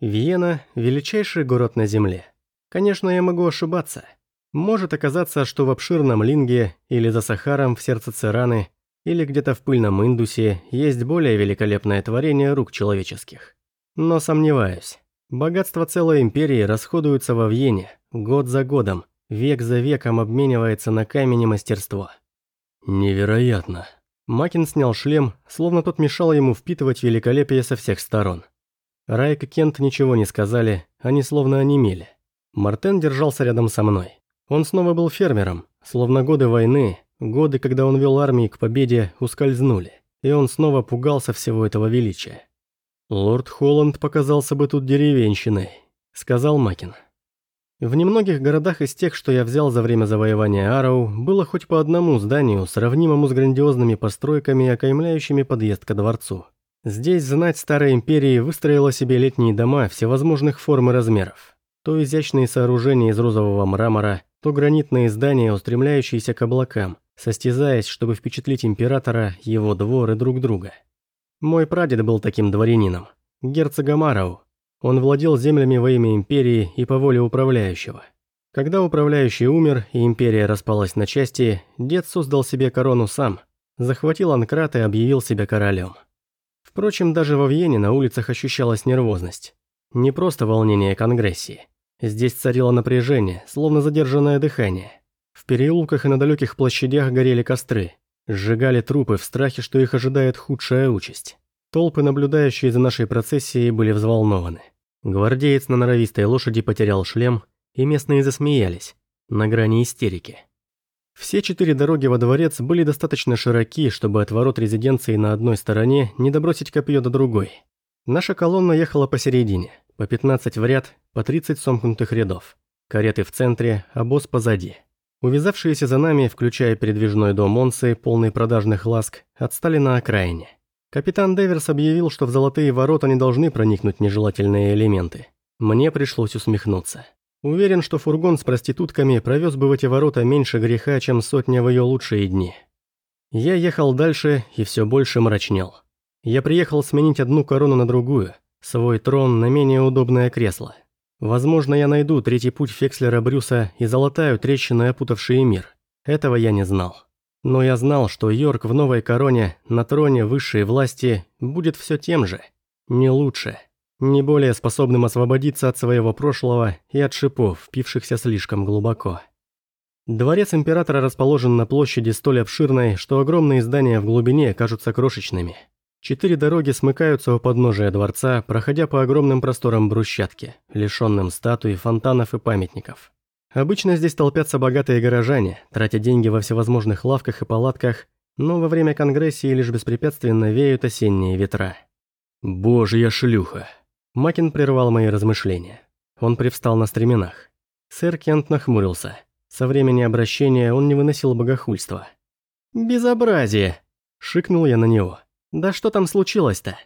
Виена – величайший город на Земле. Конечно, я могу ошибаться. Может оказаться, что в обширном Линге или за Сахаром в сердце Цераны или где-то в пыльном Индусе есть более великолепное творение рук человеческих. Но сомневаюсь. Богатство целой империи расходуется во Вьене, год за годом, век за веком обменивается на камень и мастерство. Невероятно. Макин снял шлем, словно тот мешал ему впитывать великолепие со всех сторон. Райк и Кент ничего не сказали, они словно онемели. Мартен держался рядом со мной. Он снова был фермером, словно годы войны, годы, когда он вел армии к победе, ускользнули, и он снова пугался всего этого величия. «Лорд Холланд показался бы тут деревенщиной», — сказал Макин. В немногих городах из тех, что я взял за время завоевания Ароу, было хоть по одному зданию, сравнимому с грандиозными постройками, окаймляющими подъезд ко дворцу. Здесь знать Старой Империи выстроила себе летние дома всевозможных форм и размеров. То изящные сооружения из розового мрамора, то гранитные здания, устремляющиеся к облакам, состязаясь, чтобы впечатлить императора, его двор и друг друга. Мой прадед был таким дворянином, герцогом Арау. Он владел землями во имя империи и по воле управляющего. Когда управляющий умер и империя распалась на части, дед создал себе корону сам, захватил Анкрат и объявил себя королем. Впрочем, даже во Вьене на улицах ощущалась нервозность. Не просто волнение конгрессии. Здесь царило напряжение, словно задержанное дыхание. В переулках и на далеких площадях горели костры. Сжигали трупы в страхе, что их ожидает худшая участь. Толпы, наблюдающие за нашей процессией, были взволнованы. Гвардеец на норовистой лошади потерял шлем, и местные засмеялись, на грани истерики. Все четыре дороги во дворец были достаточно широки, чтобы от ворот резиденции на одной стороне не добросить копье до другой. Наша колонна ехала посередине, по 15 в ряд, по 30 сомкнутых рядов. Кареты в центре, а босс позади. Увязавшиеся за нами, включая передвижной дом Монсы, полный продажных ласк, отстали на окраине. Капитан Деверс объявил, что в золотые ворота не должны проникнуть нежелательные элементы. Мне пришлось усмехнуться. Уверен, что фургон с проститутками провез бы в эти ворота меньше греха, чем сотня в ее лучшие дни. Я ехал дальше и все больше мрачнел. Я приехал сменить одну корону на другую, свой трон на менее удобное кресло. Возможно, я найду третий путь Фекслера Брюса и золотаю трещины, опутавшие мир. Этого я не знал. Но я знал, что Йорк в новой короне, на троне высшей власти, будет все тем же. Не лучше не более способным освободиться от своего прошлого и от шипов, впившихся слишком глубоко. Дворец императора расположен на площади столь обширной, что огромные здания в глубине кажутся крошечными. Четыре дороги смыкаются у подножия дворца, проходя по огромным просторам брусчатки, лишенным статуй, фонтанов и памятников. Обычно здесь толпятся богатые горожане, тратя деньги во всевозможных лавках и палатках, но во время конгрессии лишь беспрепятственно веют осенние ветра. «Божья шлюха!» Макин прервал мои размышления. Он привстал на стременах. Сэр Кент нахмурился. Со времени обращения он не выносил богохульства. «Безобразие!» – шикнул я на него. «Да что там случилось-то?»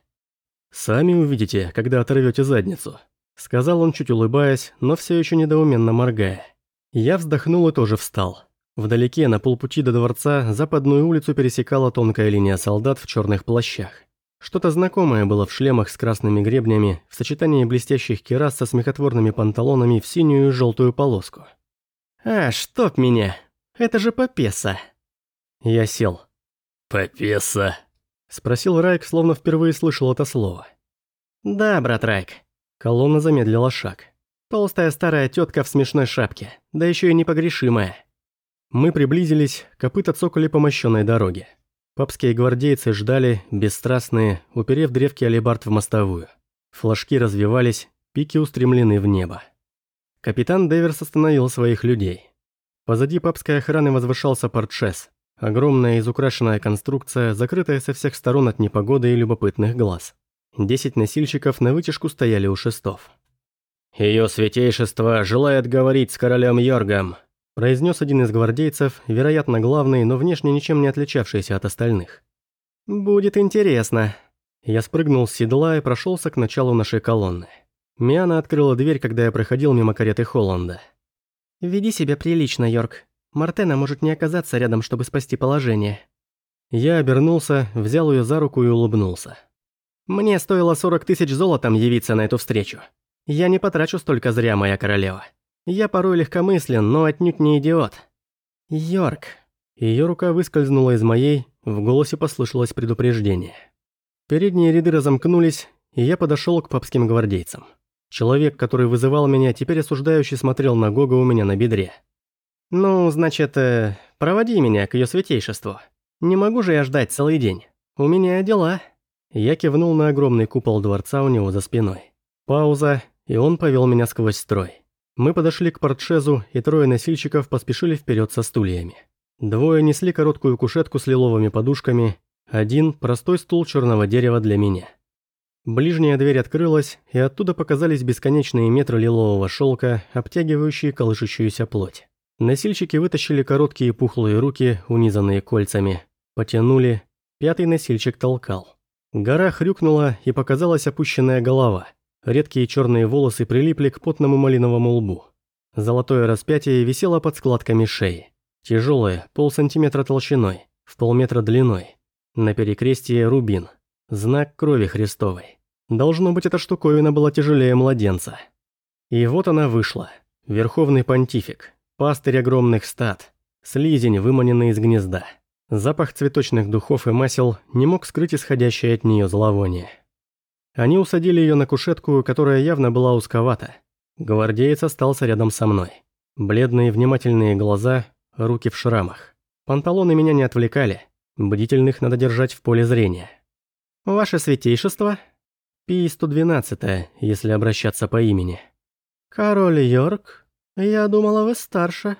«Сами увидите, когда оторвете задницу», – сказал он, чуть улыбаясь, но все еще недоуменно моргая. Я вздохнул и тоже встал. Вдалеке, на полпути до дворца, западную улицу пересекала тонкая линия солдат в черных плащах. Что-то знакомое было в шлемах с красными гребнями, в сочетании блестящих керас со смехотворными панталонами в синюю и желтую полоску. «А, чтоб меня! Это же Попеса!» Я сел. «Попеса?» Спросил Райк, словно впервые слышал это слово. «Да, брат Райк». Колонна замедлила шаг. Толстая старая тетка в смешной шапке, да еще и непогрешимая. Мы приблизились, копыта цокали по мощенной дороге. Папские гвардейцы ждали, бесстрастные, уперев древки алибард в мостовую. Флажки развивались, пики устремлены в небо. Капитан Деверс остановил своих людей. Позади папской охраны возвышался портшес, огромная изукрашенная конструкция, закрытая со всех сторон от непогоды и любопытных глаз. Десять носильщиков на вытяжку стояли у шестов. «Ее святейшество желает говорить с королем Йоргом», произнес один из гвардейцев, вероятно главный, но внешне ничем не отличавшийся от остальных. «Будет интересно». Я спрыгнул с седла и прошелся к началу нашей колонны. Миана открыла дверь, когда я проходил мимо кареты Холланда. «Веди себя прилично, Йорк. Мартена может не оказаться рядом, чтобы спасти положение». Я обернулся, взял ее за руку и улыбнулся. «Мне стоило 40 тысяч золотом явиться на эту встречу. Я не потрачу столько зря, моя королева. Я порой легкомыслен, но отнюдь не идиот. Йорк. Ее рука выскользнула из моей, в голосе послышалось предупреждение. Передние ряды разомкнулись, и я подошел к папским гвардейцам. Человек, который вызывал меня, теперь осуждающий смотрел на Гога у меня на бедре. «Ну, значит, э, проводи меня к ее святейшеству. Не могу же я ждать целый день. У меня дела». Я кивнул на огромный купол дворца у него за спиной. Пауза, и он повел меня сквозь строй. Мы подошли к портшезу, и трое носильщиков поспешили вперед со стульями. Двое несли короткую кушетку с лиловыми подушками, один – простой стул черного дерева для меня. Ближняя дверь открылась, и оттуда показались бесконечные метры лилового шелка, обтягивающие колышущуюся плоть. Носильщики вытащили короткие пухлые руки, унизанные кольцами. Потянули. Пятый носильщик толкал. Гора хрюкнула, и показалась опущенная голова. Редкие черные волосы прилипли к потному малиновому лбу. Золотое распятие висело под складками шеи. Тяжелое, полсантиметра толщиной, в полметра длиной. На перекрестие рубин. Знак крови Христовой. Должно быть, эта штуковина была тяжелее младенца. И вот она вышла. Верховный понтифик. Пастырь огромных стад. Слизень, выманенный из гнезда. Запах цветочных духов и масел не мог скрыть исходящее от нее зловоние. Они усадили ее на кушетку, которая явно была узковата. Гвардеец остался рядом со мной. Бледные внимательные глаза, руки в шрамах. Панталоны меня не отвлекали. Бдительных надо держать в поле зрения. «Ваше святейшество?» Пи-112, если обращаться по имени. «Король Йорк? Я думала, вы старше».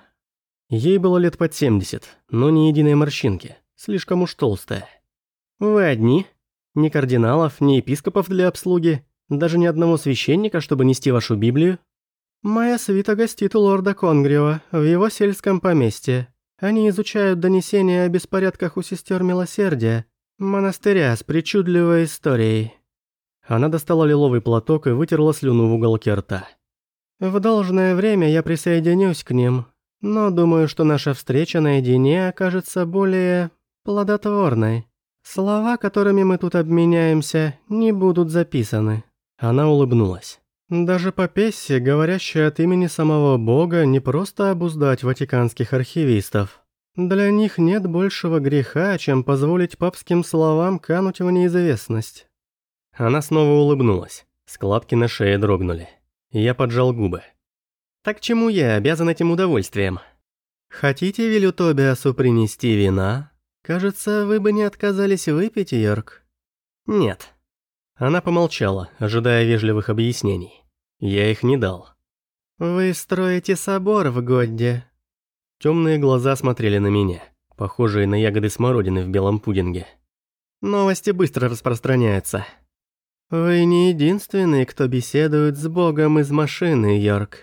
Ей было лет под 70, но ни единой морщинки, слишком уж толстая. «Вы одни? Ни кардиналов, ни епископов для обслуги, даже ни одного священника, чтобы нести вашу Библию?» «Моя свита гостит у лорда Конгрио в его сельском поместье. Они изучают донесения о беспорядках у сестер Милосердия, монастыря с причудливой историей». Она достала лиловый платок и вытерла слюну в уголке рта. «В должное время я присоединюсь к ним, но думаю, что наша встреча наедине окажется более плодотворной. Слова, которыми мы тут обменяемся, не будут записаны». Она улыбнулась. Даже по Пессе, говорящая от имени самого Бога, не просто обуздать ватиканских архивистов. Для них нет большего греха, чем позволить папским словам кануть в неизвестность. Она снова улыбнулась. Складки на шее дрогнули. Я поджал губы. «Так чему я обязан этим удовольствием?» «Хотите велю Тобиасу принести вина? Кажется, вы бы не отказались выпить, Йорк». «Нет». Она помолчала, ожидая вежливых объяснений. Я их не дал. «Вы строите собор в Годде?» Темные глаза смотрели на меня, похожие на ягоды смородины в белом пудинге. Новости быстро распространяются. «Вы не единственный, кто беседует с Богом из машины, Йорк».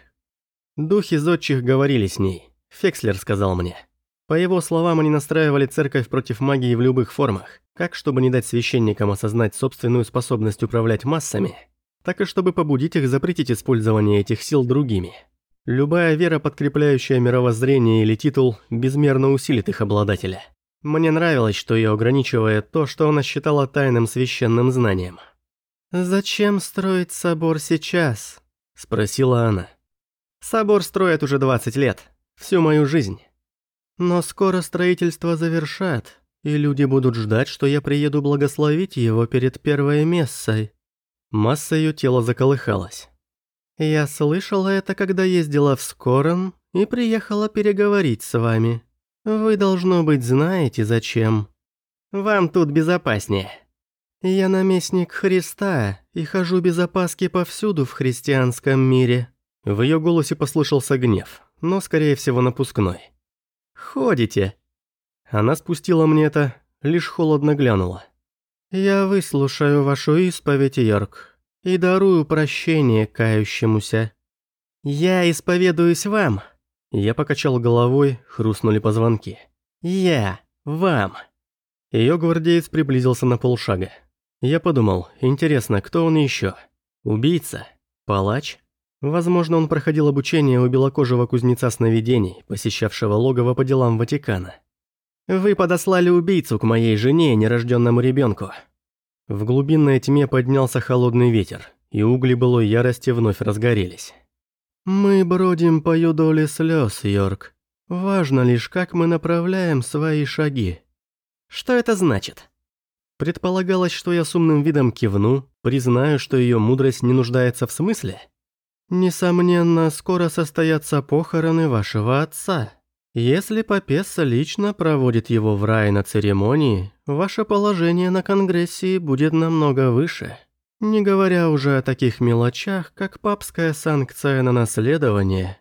Духи зодчих говорили с ней, Фекслер сказал мне. По его словам, они настраивали церковь против магии в любых формах, как чтобы не дать священникам осознать собственную способность управлять массами – так и чтобы побудить их запретить использование этих сил другими. Любая вера, подкрепляющая мировоззрение или титул, безмерно усилит их обладателя. Мне нравилось, что ее ограничивает то, что она считала тайным священным знанием. «Зачем строить собор сейчас?» – спросила она. «Собор строят уже 20 лет, всю мою жизнь. Но скоро строительство завершат, и люди будут ждать, что я приеду благословить его перед первой мессой. Масса ее тела заколыхалась. «Я слышала это, когда ездила в Скором и приехала переговорить с вами. Вы, должно быть, знаете, зачем. Вам тут безопаснее. Я наместник Христа и хожу без опаски повсюду в христианском мире». В ее голосе послышался гнев, но, скорее всего, напускной. «Ходите». Она спустила мне это, лишь холодно глянула. «Я выслушаю вашу исповедь, Йорк, и дарую прощение кающемуся. Я исповедуюсь вам». Я покачал головой, хрустнули позвонки. «Я вам». Ее гвардеец приблизился на полшага. Я подумал, интересно, кто он еще? Убийца? Палач? Возможно, он проходил обучение у белокожего кузнеца сновидений, посещавшего логово по делам Ватикана. Вы подослали убийцу к моей жене и нерожденному ребенку. В глубинной тьме поднялся холодный ветер. и угли былой ярости вновь разгорелись. «Мы бродим по юдоле слез, Йорк. Важно лишь, как мы направляем свои шаги». «Что это значит?» Предполагалось, что я с умным видом кивну, признаю, что ее мудрость не нуждается в смысле. «Несомненно, скоро состоятся похороны вашего отца. Если Попесса лично проводит его в рай на церемонии, ваше положение на Конгрессе будет намного выше». Не говоря уже о таких мелочах, как папская санкция на наследование.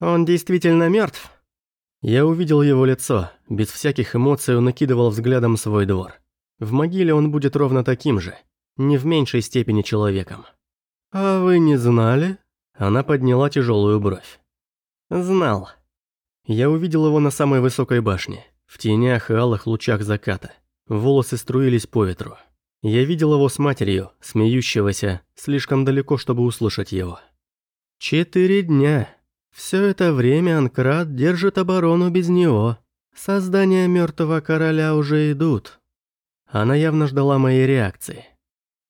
Он действительно мертв. Я увидел его лицо, без всяких эмоций он накидывал взглядом свой двор. В могиле он будет ровно таким же, не в меньшей степени человеком. «А вы не знали?» Она подняла тяжелую бровь. «Знал». Я увидел его на самой высокой башне, в тенях и алых лучах заката. Волосы струились по ветру. Я видел его с матерью, смеющегося, слишком далеко, чтобы услышать его. Четыре дня. Все это время Анкрат держит оборону без него. Создания мертвого короля уже идут. Она явно ждала моей реакции.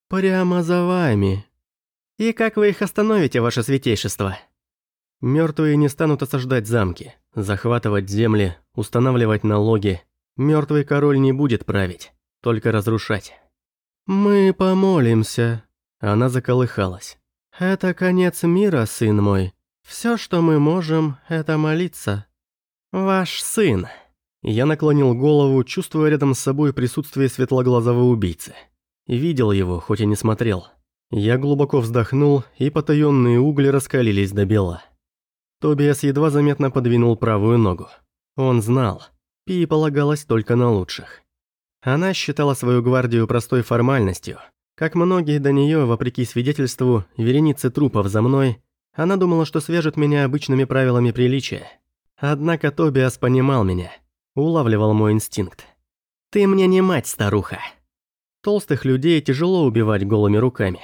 Прямо за вами. И как вы их остановите, ваше святейшество? Мертвые не станут осаждать замки, захватывать земли, устанавливать налоги. Мертвый король не будет править, только разрушать. «Мы помолимся». Она заколыхалась. «Это конец мира, сын мой. Все, что мы можем, это молиться». «Ваш сын». Я наклонил голову, чувствуя рядом с собой присутствие светлоглазого убийцы. Видел его, хоть и не смотрел. Я глубоко вздохнул, и потаенные угли раскалились до бела. Тобиас едва заметно подвинул правую ногу. Он знал. Пи полагалось только на лучших. Она считала свою гвардию простой формальностью. Как многие до нее, вопреки свидетельству, вереницы трупов за мной, она думала, что свяжет меня обычными правилами приличия. Однако Тобиас понимал меня, улавливал мой инстинкт. «Ты мне не мать, старуха!» Толстых людей тяжело убивать голыми руками.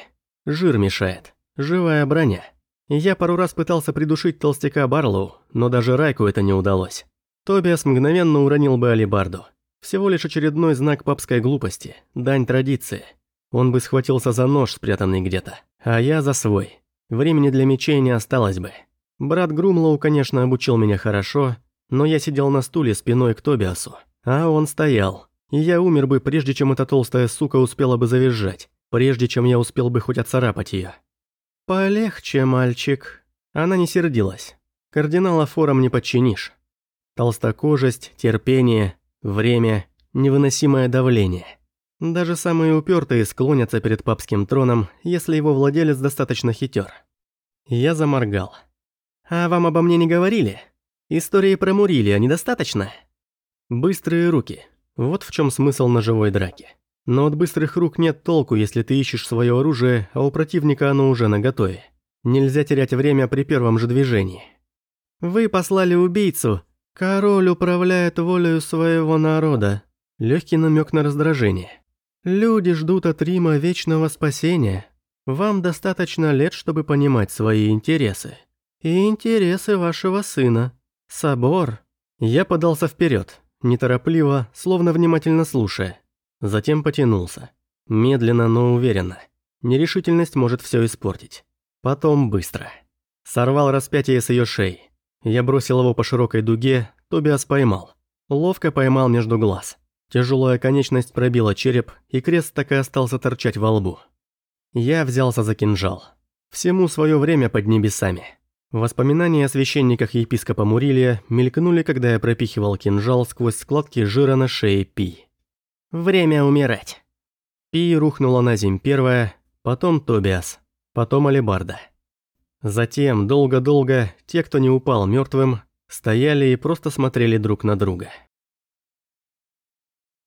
Жир мешает, живая броня. Я пару раз пытался придушить толстяка Барлоу, но даже Райку это не удалось. Тобиас мгновенно уронил бы алибарду. Всего лишь очередной знак папской глупости, дань традиции. Он бы схватился за нож, спрятанный где-то, а я за свой. Времени для мечей не осталось бы. Брат Грумлоу, конечно, обучил меня хорошо, но я сидел на стуле спиной к Тобиасу, а он стоял. И я умер бы, прежде чем эта толстая сука успела бы завизжать, прежде чем я успел бы хоть отцарапать ее. «Полегче, мальчик». Она не сердилась. Кардинала фором не подчинишь. Толстокожесть, терпение, Время – невыносимое давление. Даже самые упертые склонятся перед папским троном, если его владелец достаточно хитер. Я заморгал. «А вам обо мне не говорили? Истории про Мурилия недостаточно?» Быстрые руки. Вот в чем смысл ножевой драки. Но от быстрых рук нет толку, если ты ищешь свое оружие, а у противника оно уже наготове. Нельзя терять время при первом же движении. «Вы послали убийцу, Король управляет волею своего народа. Легкий намек на раздражение. Люди ждут от Рима вечного спасения. Вам достаточно лет, чтобы понимать свои интересы. И интересы вашего сына. Собор. Я подался вперед, неторопливо, словно внимательно слушая. Затем потянулся. Медленно, но уверенно. Нерешительность может все испортить. Потом быстро. Сорвал распятие с ее шеи. Я бросил его по широкой дуге, Тобиас поймал. Ловко поймал между глаз. Тяжелая конечность пробила череп, и крест так и остался торчать во лбу. Я взялся за кинжал. Всему свое время под небесами. Воспоминания о священниках епископа Мурилия мелькнули, когда я пропихивал кинжал сквозь складки жира на шее Пи. «Время умирать». Пи рухнула на земь первая, потом Тобиас, потом Алибарда. Затем, долго-долго, те, кто не упал мертвым, стояли и просто смотрели друг на друга.